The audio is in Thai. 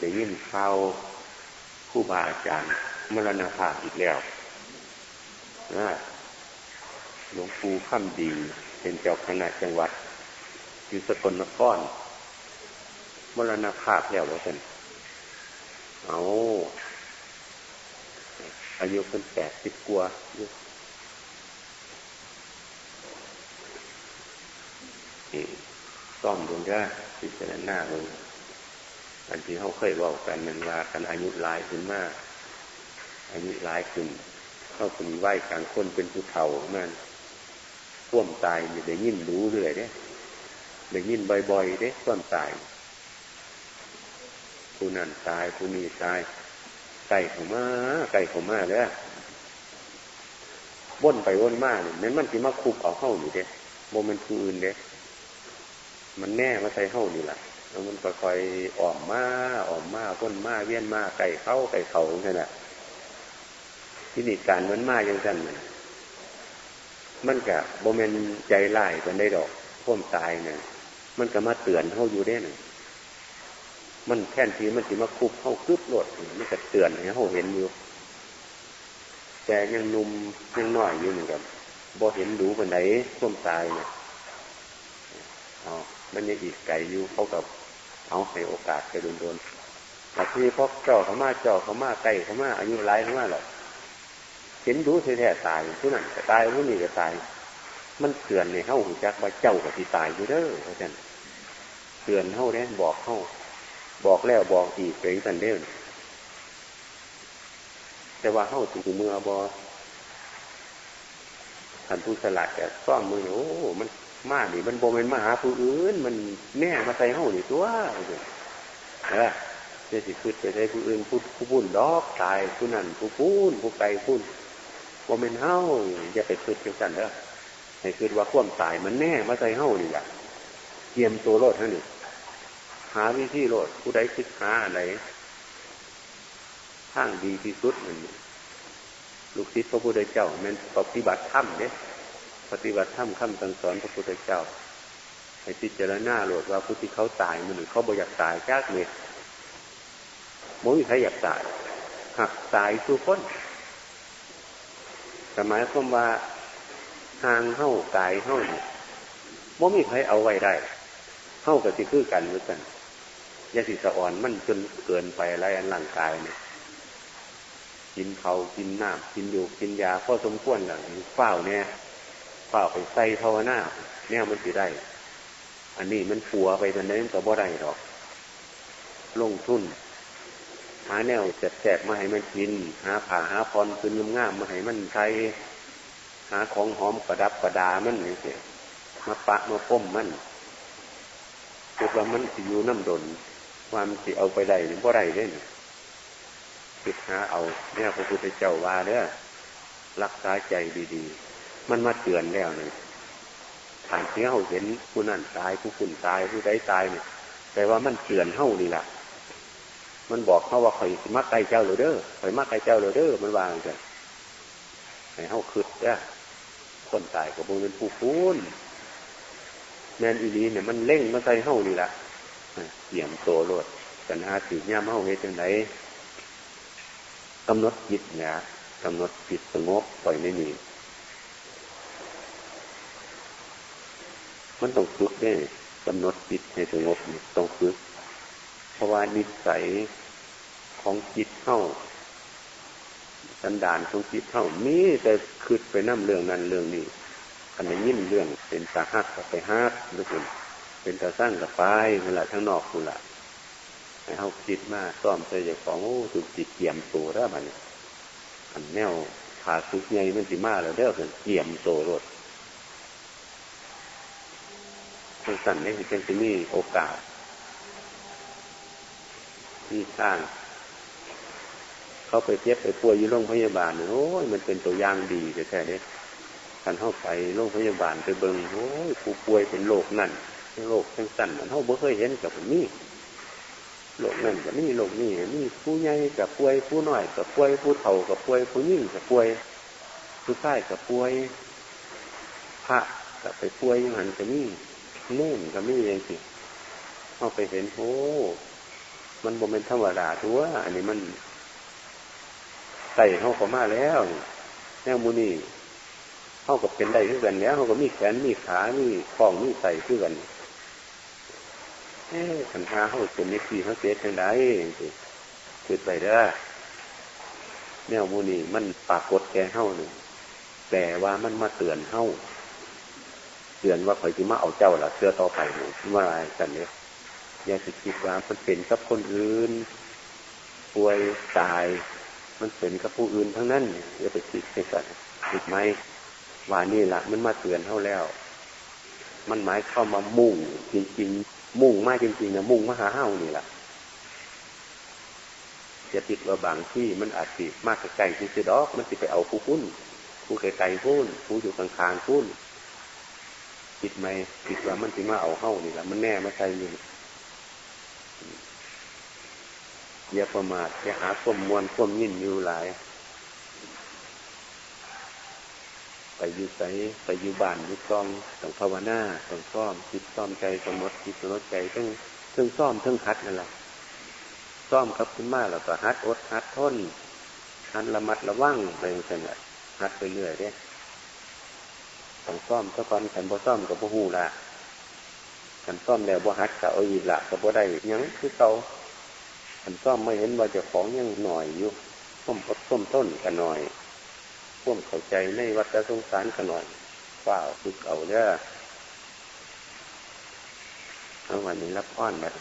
ได้ยินข่าวผู้บาอาจารย์มรณภาพอีกแล้วนะหลวงปู่ข้ามดี เป็นเจ้าคณะจังหวัดอยู่สกลนครมรณภาพแล้วว่าเป็นเอาอายุเป็นแปดสิบกว่าซ่อมดวงได้พิจารณาเลย อันที่เขาเคยบอกกันมันว่ากันอายุหลายขึ้นมากอายุหลายขึ้น เขาคุณไหวกลางคนเป็นผู้เฒ่านั่นพ่วมตายอยู่ได้ยินรู้เรื่อยเด้ได้ยินบ่อยๆเด้พ่วมตายผู้นั่นตายผู้นี้ตายไก่ของมาไก่ของมาเลยว่นไปว่นมาเนี่ยนั้นมันที่มาคุกเอาเข้าอยู่เด้โมเมนต์ผู้อื่นเด้มันแน่มาใส่เข้านี่แหละ แล้วมันก็คอยอ่อมมาอ่อมมาว่นมาเวียนมาไก่เข้าไก่เขาใช่ไหมที่นี่การมันมาอย่างนั้นมันมันกับโมเมนใจไล่กันได้ดอกพ่มตายเนี่ยมันก็มาเตือนเข้าอยู่ได้หนึ่งมันแค่นทีมันสิมาคุบเข้าคืบโหลดมันก็เตือนให้เขาเห็นอยู่แต่ยังนุ่มยังน้อยอยู่เหมือนกันบ่เห็นดูคนไหนพ่มตายเนี่ยอ๋อมันยังอีกไกลอยู่เขากับ เอาให้โอกาสไปโดนๆแต่ที่พอเจ้าเขามาเจ้าเขามาไกลเขามาอายุไรเขามาหรอกเห็นดูแท้ตายผู้นั้นก็ตายผู้นี้ก็ตาย มันเตือนในเข้าหูจักว่าเจ้ากับที่ตายอยู่เด้อเพราะฉะนั้นเตือนเข้าเนี่ยบอกเข้าบอกแล้วบอกอีกเป็นสันเด้อแต่ว่าเข้าถึงเมื่อบอท่านผู้สลัดแต่ซ่อมมือโอ้มัน มาดิมันโบมันมาหาผู้อื่น มันแน่มาใส่เข้านี่ตัวเออจะสิคืดไปใช้ผู้อื่นผู้ผู้ปุ่นดอกตายผู้นั่นผู้ปุ้นผู้ไก่ปุ้นโบมันเฮ้าอย่าไปคืดเกี่ยวกันเด้อให้คืดว่าข่วมตายมันแน่มาใส่เข้านี่แหละเตรียมตัวรถท่านนี่หาวิธีโลดผู้ใดคิดหาอะไรทางดีที่สุดมันลูกศิษย์พระพุทธเจ้ามันปฏิบัติธรรมเนี่ย ปฏิบัติธรรมคำสั่งสอนพระพุทธเจ้าให้พิจารณาโหลดว่าผู้ที่เขาตายมันหรือเขาบ่อยากตายจากเม็ดมมีใครอยากตายหักตายสู้คนสมัยคำว่าทางเข้าตายเข้าเนี่ยมมีใครเอาไว้ได้เข้ากับที่คือกันเหมือนกันยาสีสะอ่อนมันจนเกินไปไรอันร่างกายเนี่ยกินเขากินน้ำกินอยู่กินยาพอสมควรหลังเฝ้าเนี่ย เฝ้าไปใส่ภาวนาเนี่ยมันสิได้ อันนี้มันปัวไปตอนนี้มันก็บ่ได้หรอก ลงทุน หาแนวจัดแจกมาให้มันกิน หาผ่าหาพรคืนง่ามมาให้มันใช้หาของหอมประดับประดามันนี่สิมาปะมาป้มมันคิดว่ามันสิอยู่น้ำดนความสิเอาไปได้หรือบ่ได้เด้คิดหาเอา เนี่ยพระพุทธเจ้าว่าเนี่ยรักษาใจดี ๆ มันมาเตือนแล้วเนี่ยผ่านเสียเขาเห็นผู้นั่นตายผู้คุณตายผู้ใดตายเนี่ยแต่ว่ามันเตือนเฮานี่แหละมันบอกเขาว่าข่อยมักไก่เจ้าเลยเด้อข่อยมักไก่เจ้าเลยเด้อมันวางกันให้เฮาคืดเด้อคนตายกับพวกเป็นผู้คุ้นแมนอีลีเนี่ยมันเล่งมาใส่เฮ้านี่แหละเสี่ยมโตโลดกันหาถือย่ามเฮ้าเฮ็ดจังไดกำหนดจิตเนี่ยกำหนดจิตสงบปล่อยไม่มี มันต้องฝึกได้กำหนดจิตให้สงบต้องฝึก เพราะว่านิสัยของจิตเข้าสันดานของจิตเข้ามีแต่คืดไปน้ำเรื่องนั้นเรื่องนี้ันได้ยินเรื่องเป็นตาหักกับไปฮักหรือเป็นเป็นตาสร้างกับไปนั่นแหละทั้งนอกคุณละให้เขาคิดมากซ่อมใจจากของโอ้ถูกจิตเกี่ยมตัวแล้วมันอันแนวขาสุกใหญ่มันสิมาแล้วเด้อเพิ่นเกี่ยมโตรถ คนสั่นนี่เป็นที่มีโอกาส ที่สร้างเขาไปเจ็บไปป่วยอยู่โรงพยาบาลโอ้ยมันเป็นตัวอย่างดีแต่แท้เนี่ยกันเข้าไปโรงพยาบาลไปเบิงโอ้ยผู้ป่วยเป็นโรคนั่นโรคทั้งสันมันเขาบ่เคยเห็นกับนี่โรคนั่นกับนี่โรคนี่นี่ผู้ใหญ่กับป่วยผู้น้อยกับป่วยผู้เฒ่ากับป่วยผู้ยิ่งกับป่วยผู้ชายกับป่วย พระกับไปป่วยยังหันกับนี่ เน่นกับนี่เองสิเข้าไปเห็นโอ้มันบ่เป็นธรรมดาทั่วอันนี้มันใส่เขาก็มาแล้วแนวมูนี่เขาก็เป็นได้ขึ้นกันแล้วเขาก็มีแขนมีขา มีคลองมีใส่ขึ้นกันเอ๊ะขันหาเขาเป็นนิสีเขาเสียทางใดคือไปเด้อแนวมูนี่มันปากกดแกเฮ้าหนึ่งแต่ว่ามันมาเตือนเฮ้า เตือนว่าคอยที่มาเอาเจ้าล่ะเสื้อต่อไปหนึ่งว่าอะไรกันเนี่ยอย่าสิคิดว่ามันเป็นกับคนอื่นป่วยตาย มันเป็นกับผู้อื่นทั้งนั้นอย่าไปคิดให้กันคิดไหมว่านี่แหละมันมาเตือนเท่าแล้ว มันหมายเข้ามามุ่งจริงๆ มุ่งมากจริงๆนะมุ่งมาหาเฮ้านี่แหละจะติดว่าบางที่มันอาจสิมากไกลที่จะดอก มันจะไปเอาผู้พุ่นผู้ไกลๆพุ่นผู้อยู่กลางๆพุ่น คิดไหมคิดว่ามันจะมาเอาเฮ้านี่แหละมันแน่มาใช่นี่อย่าประมาทอย่าหาควมมวลควมยิ่นอยู่หลาย ไปอยู่ใสไปอยู่บ้านอยู่กองต้องภาวนาต้องซ่อมคิดซ่อมใจสมมติคิดสมมติใจทั้งทั้งซ่อมทั้งฮัดนั่นแหละซ่อมครับขึ้นมาแล้วก็ฮัดอดฮัดทนฮัดระมัดระวังไปอย่างนั้นฮัดไปเรื่อยเนี่ย ต้องซ่อมสักวันขันบ่ซ่อมกับบ่หูละขันซ่อมแล้วบ่ฮัดกับเอาอีกละกับบ่ได้ยังคือเตาขันซ่อมไม่เห็นว่าจะของยังหน่อยอยู่ส้มส้มต้นกันหน่อยพ่วมเข้าใจในวัฏสงสารกันหน่อยเปล่าฝึกเอาเด้อเอาวันนี้รับอ้อนแบบ